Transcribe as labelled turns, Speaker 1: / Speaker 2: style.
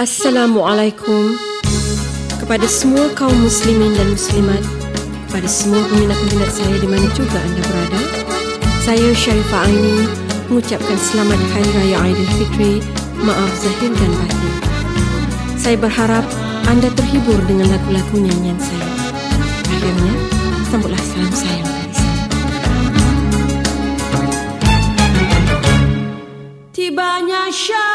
Speaker 1: Assalamualaikum kepada semua kaum muslimin dan muslimat, kepada semua peminat-peminat saya di mana juga anda berada. Saya Syarifah Aini mengucapkan selamat Hari Raya Aidilfitri, maaf zahir dan batin. Saya berharap anda terhibur dengan lagu-lagu nyanyian saya. Akhirnya, sambutlah salam saya.
Speaker 2: Tibanya Syarifah